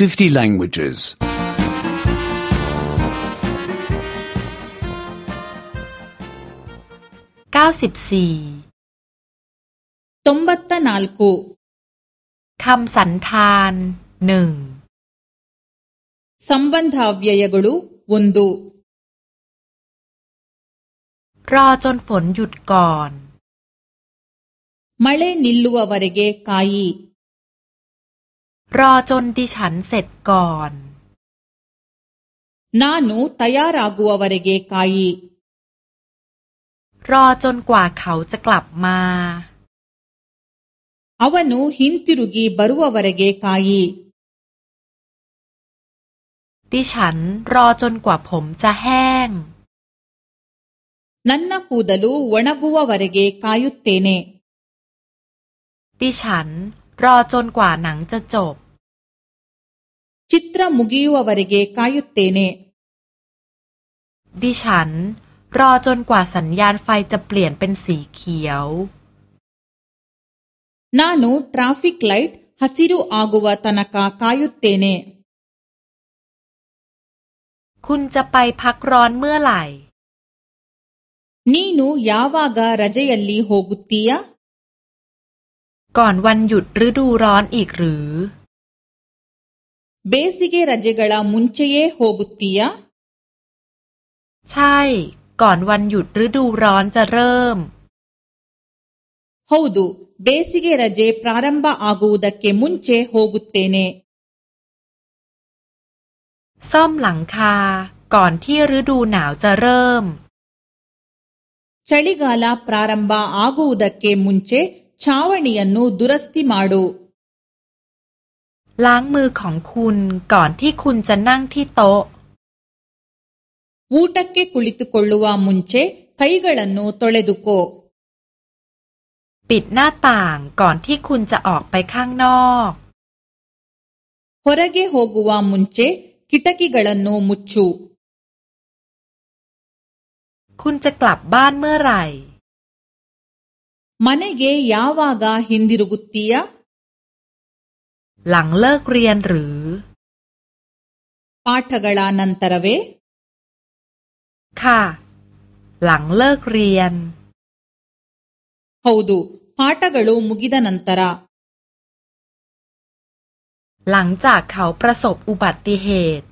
50 languages. 94 94คำสันธานหนึ่ง ಸಂಬಂಧಾವ್ಯಯಗಳು ಒಂದು รอจนฝนหยุดก่อน nilu ನಿಲ್ಲುವವರೆಗೆ kai. รอจน ดิฉันเสร็จก่อน นานูตยารากัววเรเกกาย รอจนกว่าเขาจะกลับมา อาวนูหินติรุกี บรัววารเกกาย ดิฉันรอจนกว่าผมจะแห้ง นั่นนักูดลูวนากัววารเกกายุตเตเนดิฉันรอจนกว่าหนังจะจบ ಚಿತ್ರ ಮುಗಿಯುವವರೆಗೆ ಕಾಯುತ್ತೇನೆ ดิฉัน รอจนกว่าสัญญาณไฟจะเปลี่ยนเป็นสีเขียวน ನಾನು ಟ್ರಾಫಿಕ್ ಲೈಟ್ ಹಸಿರು ಆಗುವ ತ ನ คาคายุตเตเน คุณจะไปพักร้อนเมื่อไหร่ี่นูยาวาก ರ รೆ ಯ ಲ ್ลลีโฮกุตเตียก่อนวันหยุดฤดูร้อนอีกหรือ ಬೇಸಿಗೆ ರಜೆಗಳ ಮುಂಚೆಯೇ ಹೋಗುತ್ತೀಯಾ ใช่ก่อนวันหยุดฤดูร้อนจะเริ่ม ಹೌದು ಬೇಸಿಗೆ ರಜೆ ಪ್ರಾರಂಭ ಆಗುವುದಕ್ಕೆ ಮುಂಚೆ ಹೋಗುತ್ತೇನೆ ซ่อมหลังคาก่อนที่ฤดูหนาวจะเริ่ม ಚಳಿಗಾಲ ಪ್ರಾರಂಭ ಆಗುವುದಕ್ಕೆ ಮುಂಚೆ ಛಾವಣಿಯನ್ನು ದುರಸ್ತಿ ಮಾಡು ล้างมือของคุณก่อนที่คุณจะนั่งที่โต๊ะ วูตักเก้คุลิตุโคลวามุนเช ไคายกลันโนตเลดุโกปิดหน้าต่างก่อนที่คุณจะออกไปข้างนอกฮอร์เกโฮกุวามุนเชคิตากิกัลันโนมุชู คุณจะกลับบ้านเมื่อไหร่มันเกยาวากาฮินดิรุกุตติยาหลังเลิกเรียนหรือปาฐกลานันตระเวค่ะหลังเลิกเรียนฮาวดูปาฐกลูมุกิดานันตระหลังจากเขาประสบอุบัติเหตุ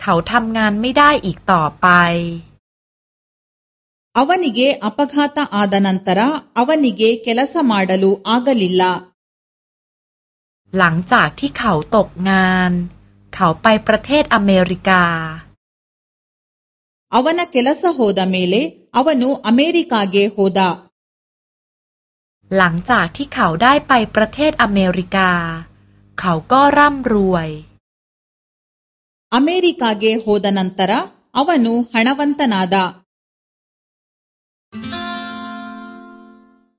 เขาทำงานไม่ได้อีกต่อไปอวันิเกอปะกาตาอาดานันตระอวันิเกเคลสมาดลูอากลิลลาหลังจากที่เขาตกงานเขาไปประเทศอเมริกาอาวันาเคลสโฮดาเมเลอวันูอเมริกาเกโฮดาหลังจากที่เขาได้ไปประเทศอเมริกา เขาก็ร่ำรวย อเมริกาเกโฮดานันตระอาวันูฮานาวันตนาดา